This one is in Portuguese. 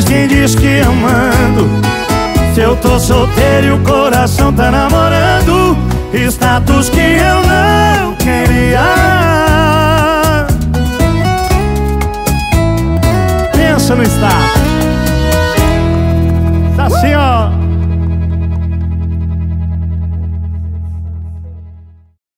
Mas quem diz que amando? Se eu tô solteiro e o coração tá namorando Status que eu não queria. Pensa no status. Tá assim ó.